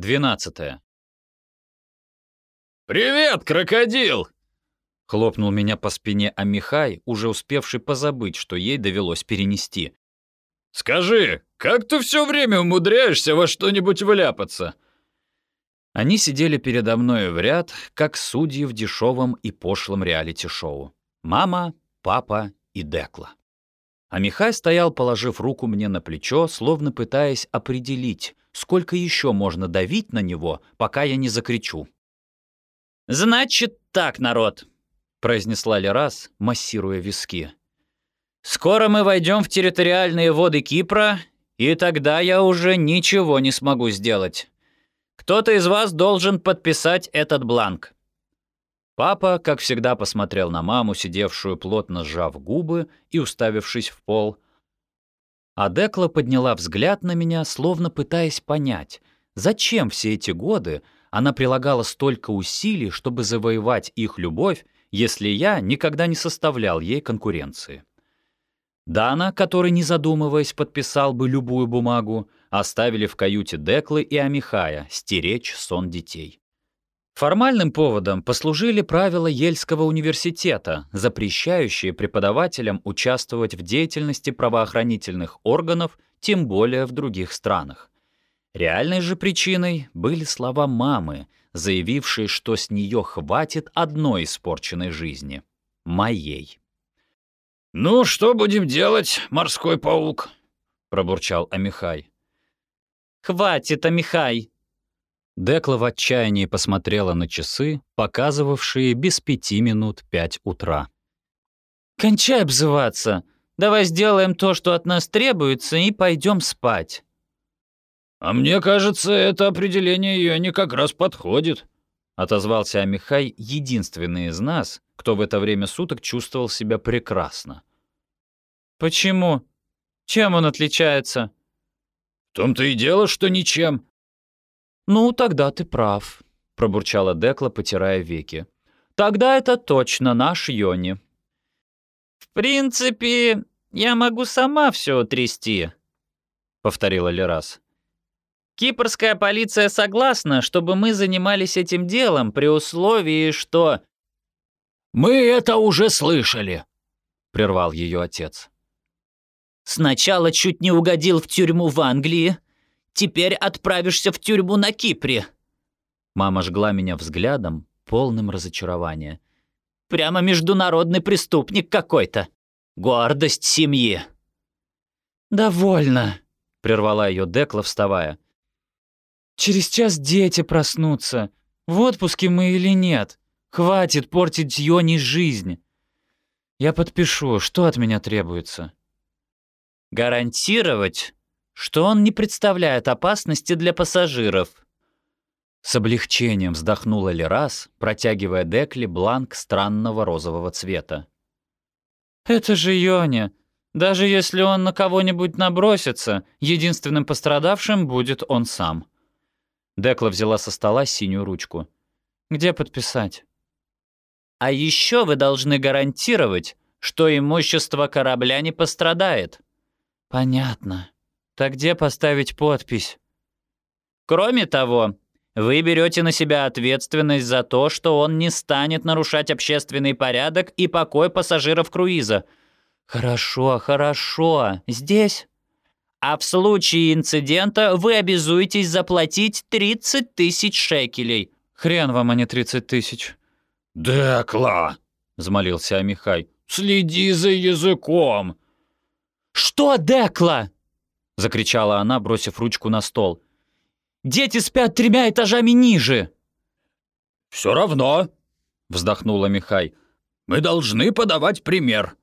12. «Привет, крокодил!» Хлопнул меня по спине Амихай, уже успевший позабыть, что ей довелось перенести. «Скажи, как ты все время умудряешься во что-нибудь вляпаться?» Они сидели передо мной в ряд, как судьи в дешевом и пошлом реалити-шоу. Мама, папа и Декла. А Михай стоял, положив руку мне на плечо, словно пытаясь определить, сколько еще можно давить на него, пока я не закричу. «Значит так, народ», — произнесла Лерас, массируя виски. «Скоро мы войдем в территориальные воды Кипра, и тогда я уже ничего не смогу сделать. Кто-то из вас должен подписать этот бланк». Папа, как всегда, посмотрел на маму, сидевшую плотно сжав губы и уставившись в пол, — а Декла подняла взгляд на меня, словно пытаясь понять, зачем все эти годы она прилагала столько усилий, чтобы завоевать их любовь, если я никогда не составлял ей конкуренции. Дана, который, не задумываясь, подписал бы любую бумагу, оставили в каюте Деклы и Амихая стеречь сон детей. Формальным поводом послужили правила Ельского университета, запрещающие преподавателям участвовать в деятельности правоохранительных органов, тем более в других странах. Реальной же причиной были слова мамы, заявившей, что с нее хватит одной испорченной жизни — моей. «Ну, что будем делать, морской паук?» — пробурчал Амихай. «Хватит, Амихай!» Декла в отчаянии посмотрела на часы, показывавшие без пяти минут пять утра. «Кончай обзываться! Давай сделаем то, что от нас требуется, и пойдем спать!» «А мне кажется, это определение ее не как раз подходит», — отозвался Амихай, единственный из нас, кто в это время суток чувствовал себя прекрасно. «Почему? Чем он отличается?» «В том-то и дело, что ничем. «Ну, тогда ты прав», — пробурчала Декла, потирая веки. «Тогда это точно наш Йони». «В принципе, я могу сама все трясти», — повторила Лерас. «Кипрская полиция согласна, чтобы мы занимались этим делом при условии, что...» «Мы это уже слышали», — прервал ее отец. «Сначала чуть не угодил в тюрьму в Англии, Теперь отправишься в тюрьму на Кипре». Мама жгла меня взглядом, полным разочарования. «Прямо международный преступник какой-то. Гордость семьи». «Довольно», — прервала ее Декла, вставая. «Через час дети проснутся. В отпуске мы или нет. Хватит портить Йони жизнь. Я подпишу, что от меня требуется». «Гарантировать, что он не представляет опасности для пассажиров. С облегчением вздохнула Лерас, протягивая Декли бланк странного розового цвета. «Это же Йоня. Даже если он на кого-нибудь набросится, единственным пострадавшим будет он сам». Декла взяла со стола синюю ручку. «Где подписать?» «А еще вы должны гарантировать, что имущество корабля не пострадает». «Понятно», так где поставить подпись? Кроме того, вы берете на себя ответственность за то, что он не станет нарушать общественный порядок и покой пассажиров круиза. Хорошо, хорошо. Здесь? А в случае инцидента вы обязуетесь заплатить 30 тысяч шекелей. Хрен вам, а не 30 тысяч. «Декла!» — взмолился Амихай. «Следи за языком!» «Что Декла?» — закричала она, бросив ручку на стол. «Дети спят тремя этажами ниже!» «Все равно», — вздохнула Михай. «Мы должны подавать пример».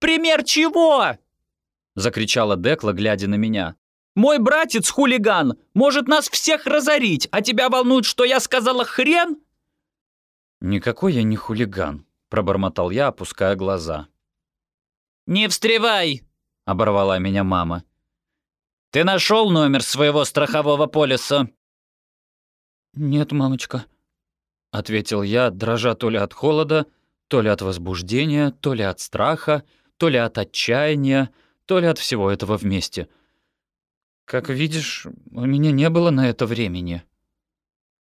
«Пример чего?» — закричала Декла, глядя на меня. «Мой братец хулиган, может нас всех разорить, а тебя волнует, что я сказала хрен?» «Никакой я не хулиган», — пробормотал я, опуская глаза. «Не встревай!» — оборвала меня мама. Ты нашел номер своего страхового полиса?» «Нет, мамочка», — ответил я, дрожа то ли от холода, то ли от возбуждения, то ли от страха, то ли от отчаяния, то ли от всего этого вместе. «Как видишь, у меня не было на это времени».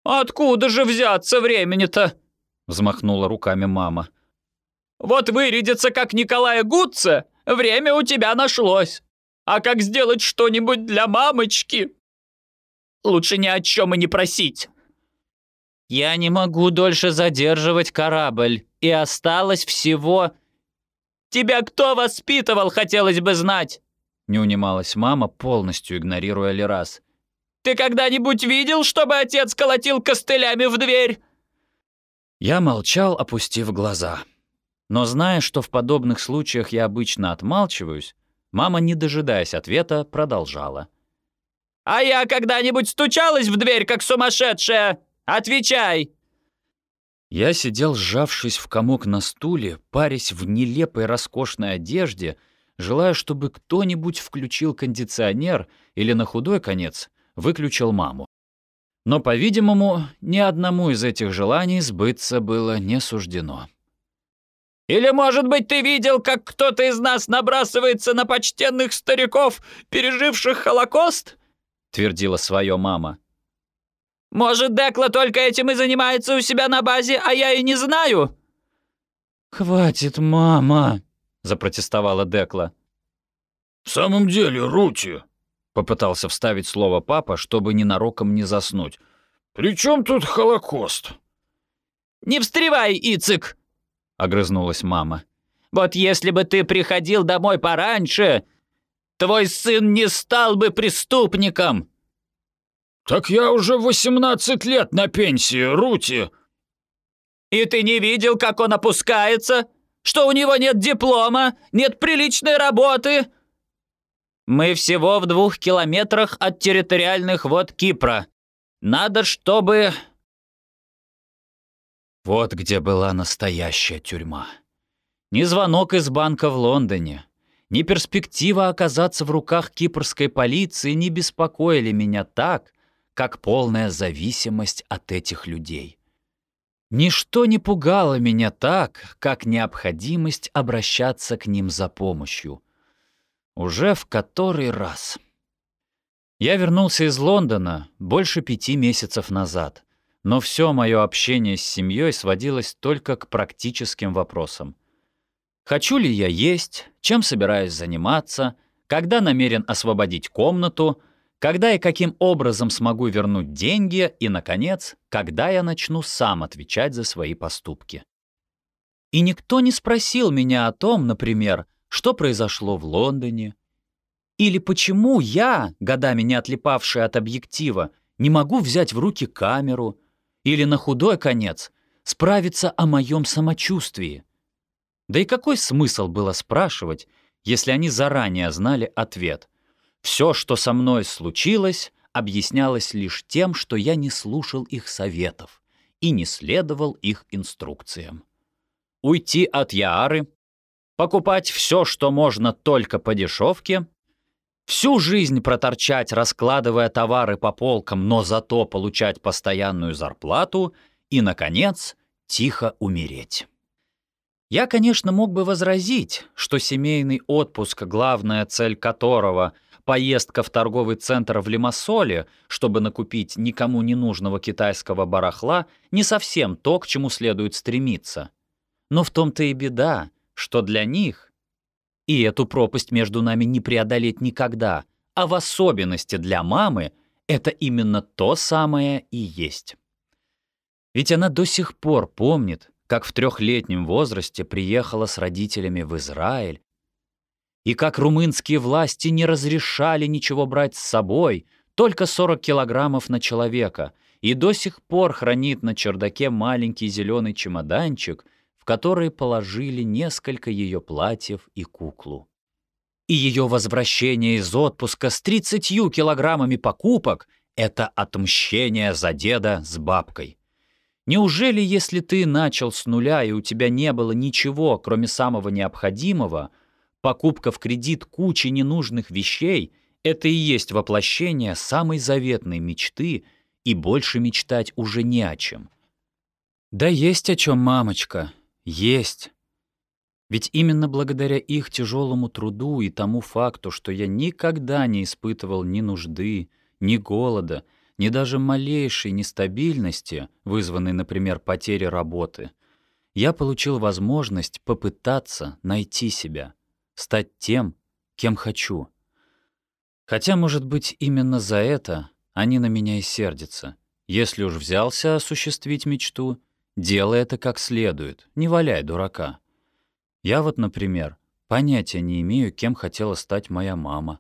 «Откуда же взяться времени-то?» — взмахнула руками мама. «Вот вырядиться, как Николая Гудца, время у тебя нашлось. А как сделать что-нибудь для мамочки? Лучше ни о чем и не просить». «Я не могу дольше задерживать корабль, и осталось всего...» «Тебя кто воспитывал, хотелось бы знать?» Не унималась мама, полностью игнорируя Лерас. «Ты когда-нибудь видел, чтобы отец колотил костылями в дверь?» Я молчал, опустив глаза. Но зная, что в подобных случаях я обычно отмалчиваюсь, мама, не дожидаясь ответа, продолжала. «А я когда-нибудь стучалась в дверь, как сумасшедшая? Отвечай!» Я сидел, сжавшись в комок на стуле, парясь в нелепой роскошной одежде, желая, чтобы кто-нибудь включил кондиционер или, на худой конец, выключил маму. Но, по-видимому, ни одному из этих желаний сбыться было не суждено. «Или, может быть, ты видел, как кто-то из нас набрасывается на почтенных стариков, переживших Холокост?» — твердила свое мама. Может, Декла только этим и занимается у себя на базе, а я и не знаю?» «Хватит, мама!» — запротестовала Декла. «В самом деле, Рути!» — попытался вставить слово папа, чтобы ненароком не заснуть. «При чем тут Холокост?» «Не встревай, Ицик!» — огрызнулась мама. «Вот если бы ты приходил домой пораньше, твой сын не стал бы преступником!» «Так я уже 18 лет на пенсии, Рути!» «И ты не видел, как он опускается? Что у него нет диплома, нет приличной работы?» «Мы всего в двух километрах от территориальных вод Кипра. Надо, чтобы...» Вот где была настоящая тюрьма. Ни звонок из банка в Лондоне, ни перспектива оказаться в руках кипрской полиции не беспокоили меня так, как полная зависимость от этих людей. Ничто не пугало меня так, как необходимость обращаться к ним за помощью. Уже в который раз. Я вернулся из Лондона больше пяти месяцев назад, но все мое общение с семьей сводилось только к практическим вопросам. Хочу ли я есть, чем собираюсь заниматься, когда намерен освободить комнату — когда и каким образом смогу вернуть деньги и, наконец, когда я начну сам отвечать за свои поступки. И никто не спросил меня о том, например, что произошло в Лондоне, или почему я, годами не отлипавший от объектива, не могу взять в руки камеру, или на худой конец справиться о моем самочувствии. Да и какой смысл было спрашивать, если они заранее знали ответ? Все, что со мной случилось, объяснялось лишь тем, что я не слушал их советов и не следовал их инструкциям. Уйти от Яары, покупать все, что можно только по дешевке, всю жизнь проторчать, раскладывая товары по полкам, но зато получать постоянную зарплату и, наконец, тихо умереть. Я, конечно, мог бы возразить, что семейный отпуск, главная цель которого — поездка в торговый центр в Лимассоле, чтобы накупить никому не нужного китайского барахла, не совсем то, к чему следует стремиться. Но в том-то и беда, что для них, и эту пропасть между нами не преодолеть никогда, а в особенности для мамы, это именно то самое и есть. Ведь она до сих пор помнит, как в трехлетнем возрасте приехала с родителями в Израиль и как румынские власти не разрешали ничего брать с собой, только 40 килограммов на человека, и до сих пор хранит на чердаке маленький зеленый чемоданчик, в который положили несколько ее платьев и куклу. И ее возвращение из отпуска с 30 килограммами покупок — это отмщение за деда с бабкой. Неужели, если ты начал с нуля и у тебя не было ничего, кроме самого необходимого — Покупка в кредит кучи ненужных вещей — это и есть воплощение самой заветной мечты, и больше мечтать уже не о чем. Да есть о чем, мамочка, есть. Ведь именно благодаря их тяжелому труду и тому факту, что я никогда не испытывал ни нужды, ни голода, ни даже малейшей нестабильности, вызванной, например, потерей работы, я получил возможность попытаться найти себя, стать тем, кем хочу. Хотя, может быть, именно за это они на меня и сердятся. Если уж взялся осуществить мечту, делай это как следует, не валяй дурака. Я вот, например, понятия не имею, кем хотела стать моя мама.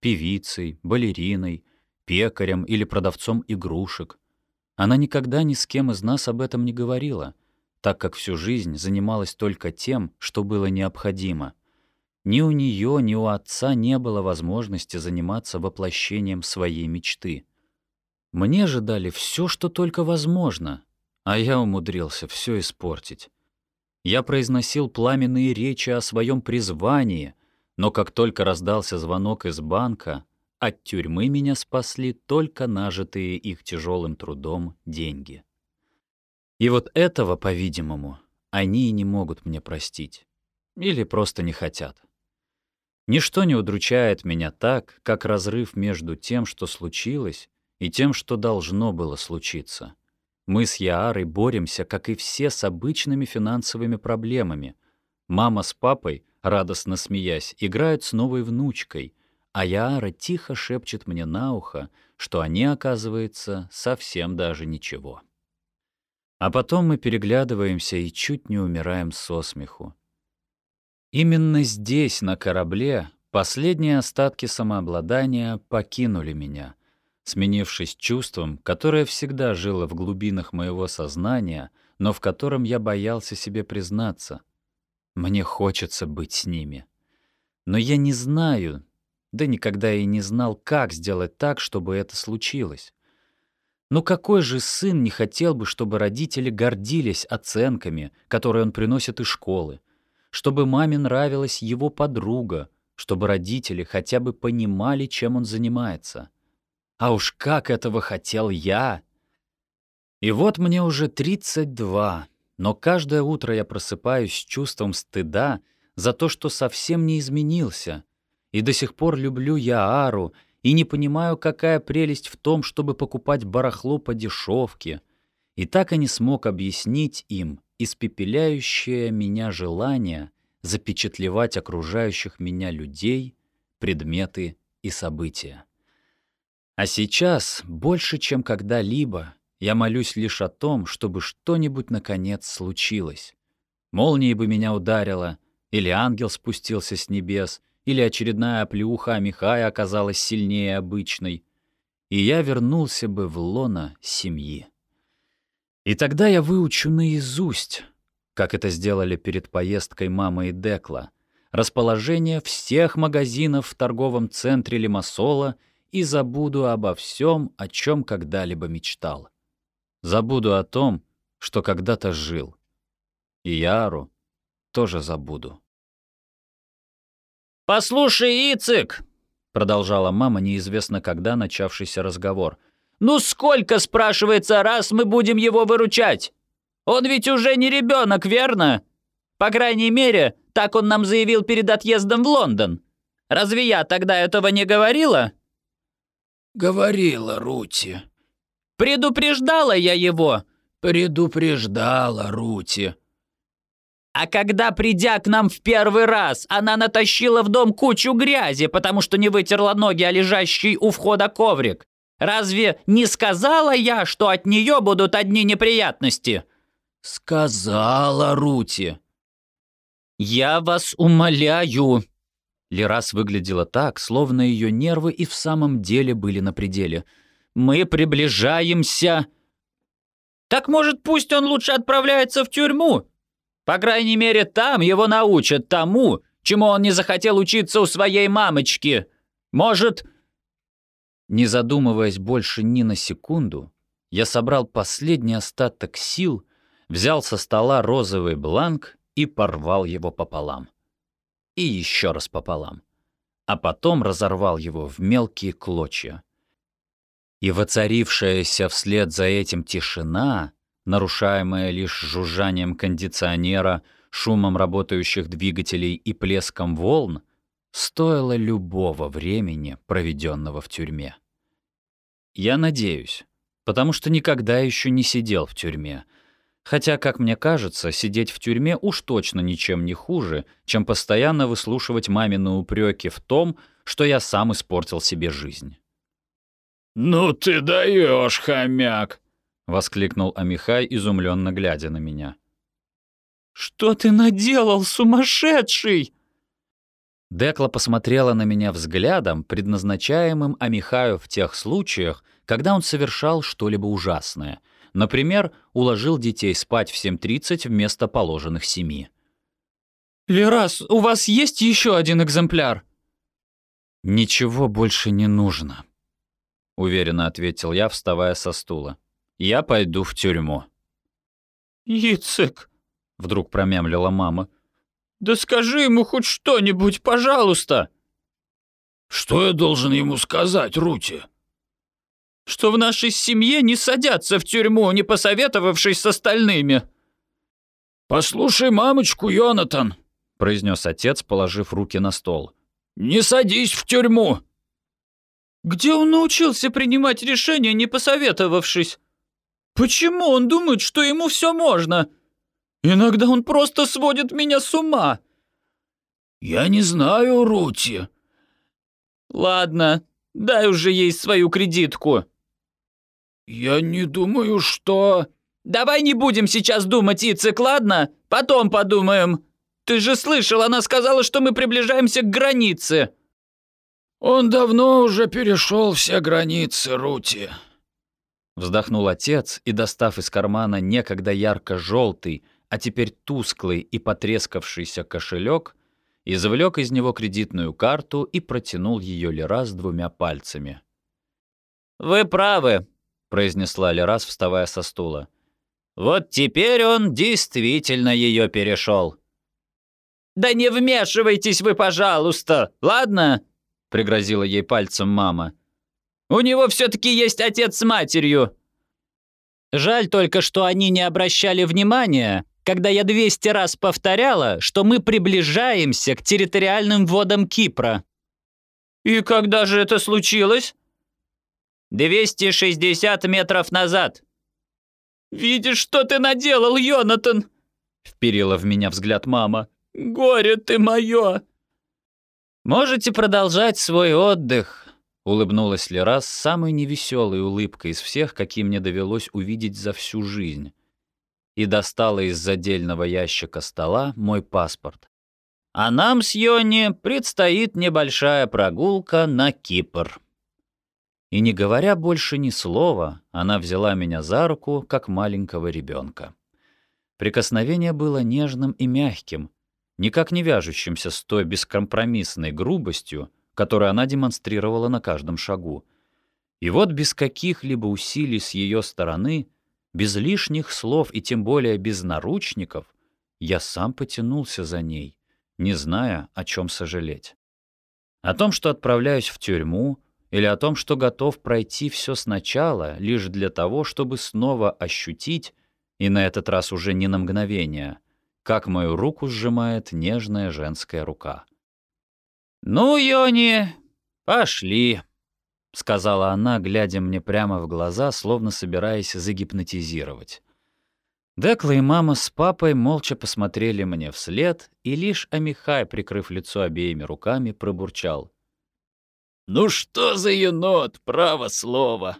Певицей, балериной, пекарем или продавцом игрушек. Она никогда ни с кем из нас об этом не говорила, так как всю жизнь занималась только тем, что было необходимо. Ни у нее, ни у отца не было возможности заниматься воплощением своей мечты. Мне же дали все, что только возможно, а я умудрился все испортить. Я произносил пламенные речи о своем призвании, но как только раздался звонок из банка, от тюрьмы меня спасли только нажитые их тяжелым трудом деньги. И вот этого, по-видимому, они и не могут мне простить. Или просто не хотят. Ничто не удручает меня так, как разрыв между тем, что случилось, и тем, что должно было случиться. Мы с Яарой боремся, как и все, с обычными финансовыми проблемами. Мама с папой, радостно смеясь, играют с новой внучкой — а Яара тихо шепчет мне на ухо, что они, оказывается, совсем даже ничего. А потом мы переглядываемся и чуть не умираем со смеху. Именно здесь, на корабле, последние остатки самообладания покинули меня, сменившись чувством, которое всегда жило в глубинах моего сознания, но в котором я боялся себе признаться. Мне хочется быть с ними. Но я не знаю, да никогда и не знал, как сделать так, чтобы это случилось. Но какой же сын не хотел бы, чтобы родители гордились оценками, которые он приносит из школы, чтобы маме нравилась его подруга, чтобы родители хотя бы понимали, чем он занимается. А уж как этого хотел я! И вот мне уже 32, но каждое утро я просыпаюсь с чувством стыда за то, что совсем не изменился — и до сих пор люблю я Ару и не понимаю, какая прелесть в том, чтобы покупать барахло по дешевке. И так и не смог объяснить им испепеляющее меня желание запечатлевать окружающих меня людей, предметы и события. А сейчас, больше чем когда-либо, я молюсь лишь о том, чтобы что-нибудь наконец случилось. Молнией бы меня ударило, или ангел спустился с небес — или очередная оплеуха Михая оказалась сильнее обычной, и я вернулся бы в лоно семьи. И тогда я выучу наизусть, как это сделали перед поездкой мама и Декла, расположение всех магазинов в торговом центре Лимассола и забуду обо всем, о чем когда-либо мечтал. Забуду о том, что когда-то жил. И Яру тоже забуду. «Послушай, Ицик!» — продолжала мама, неизвестно когда начавшийся разговор. «Ну сколько, спрашивается, раз мы будем его выручать? Он ведь уже не ребенок, верно? По крайней мере, так он нам заявил перед отъездом в Лондон. Разве я тогда этого не говорила?» «Говорила, Рути». «Предупреждала я его». «Предупреждала, Рути», а когда, придя к нам в первый раз, она натащила в дом кучу грязи, потому что не вытерла ноги о лежащий у входа коврик, разве не сказала я, что от нее будут одни неприятности?» «Сказала Рути». «Я вас умоляю». Лерас выглядела так, словно ее нервы и в самом деле были на пределе. «Мы приближаемся...» «Так, может, пусть он лучше отправляется в тюрьму?» По крайней мере, там его научат тому, чему он не захотел учиться у своей мамочки. Может...» Не задумываясь больше ни на секунду, я собрал последний остаток сил, взял со стола розовый бланк и порвал его пополам. И еще раз пополам. А потом разорвал его в мелкие клочья. И воцарившаяся вслед за этим тишина нарушаемая лишь жужжанием кондиционера, шумом работающих двигателей и плеском волн, стоило любого времени, проведенного в тюрьме. Я надеюсь, потому что никогда еще не сидел в тюрьме. Хотя, как мне кажется, сидеть в тюрьме уж точно ничем не хуже, чем постоянно выслушивать мамины упреки в том, что я сам испортил себе жизнь. «Ну ты даешь, хомяк!» — воскликнул Амихай, изумленно глядя на меня. «Что ты наделал, сумасшедший?» Декла посмотрела на меня взглядом, предназначаемым Амихаю в тех случаях, когда он совершал что-либо ужасное. Например, уложил детей спать в 7.30 вместо положенных семи. «Лерас, у вас есть еще один экземпляр?» «Ничего больше не нужно», — уверенно ответил я, вставая со стула. «Я пойду в тюрьму». «Ицек», — вдруг промямлила мама, — «да скажи ему хоть что-нибудь, пожалуйста». «Что я должен ему сказать, Рути?» «Что в нашей семье не садятся в тюрьму, не посоветовавшись с остальными». «Послушай мамочку, Йонатан», — произнес отец, положив руки на стол. «Не садись в тюрьму!» «Где он научился принимать решения, не посоветовавшись? Почему он думает, что ему все можно? Иногда он просто сводит меня с ума!» «Я не знаю, Рути». «Ладно, дай уже ей свою кредитку». «Я не думаю, что...» «Давай не будем сейчас думать, Ицек, ладно? Потом подумаем. Ты же слышал, она сказала, что мы приближаемся к границе». «Он давно уже перешел все границы, Рути». Вздохнул отец и, достав из кармана некогда ярко-желтый, а теперь тусклый и потрескавшийся кошелек, извлек из него кредитную карту и протянул ее Лерас двумя пальцами. «Вы правы», — произнесла Лерас, вставая со стула. «Вот теперь он действительно ее перешел». «Да не вмешивайтесь вы, пожалуйста, ладно?» — пригрозила ей пальцем мама. «У него все-таки есть отец с матерью». «Жаль только, что они не обращали внимания, когда я 200 раз повторяла, что мы приближаемся к территориальным водам Кипра». «И когда же это случилось?» «260 метров назад». «Видишь, что ты наделал, Йонатан?» — вперила в меня взгляд мама. Горе ты мое!» «Можете продолжать свой отдых», — улыбнулась Лера с самой невеселой улыбкой из всех, какие мне довелось увидеть за всю жизнь, и достала из задельного ящика стола мой паспорт. «А нам с Йони предстоит небольшая прогулка на Кипр». И не говоря больше ни слова, она взяла меня за руку, как маленького ребенка. Прикосновение было нежным и мягким, никак не вяжущимся с той бескомпромиссной грубостью, которую она демонстрировала на каждом шагу. И вот без каких-либо усилий с ее стороны, без лишних слов и тем более без наручников, я сам потянулся за ней, не зная, о чем сожалеть. О том, что отправляюсь в тюрьму, или о том, что готов пройти все сначала, лишь для того, чтобы снова ощутить, и на этот раз уже не на мгновение, как мою руку сжимает нежная женская рука. «Ну, Йони, пошли», — сказала она, глядя мне прямо в глаза, словно собираясь загипнотизировать. Декла и мама с папой молча посмотрели мне вслед, и лишь Амихай, прикрыв лицо обеими руками, пробурчал. «Ну что за енот, право слово!»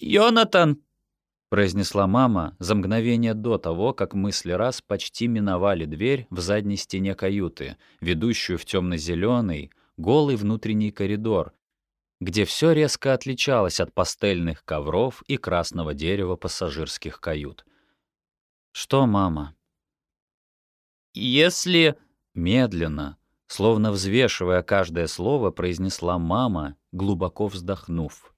«Йонатан, — произнесла мама за мгновение до того, как мысли раз почти миновали дверь в задней стене каюты, ведущую в темно-зеленый, голый внутренний коридор, где все резко отличалось от пастельных ковров и красного дерева пассажирских кают. «Что, мама?» «Если...» Медленно, словно взвешивая каждое слово, произнесла мама, глубоко вздохнув.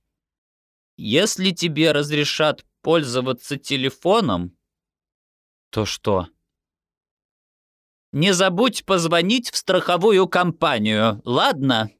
«Если тебе разрешат пользоваться телефоном, то что? Не забудь позвонить в страховую компанию, ладно?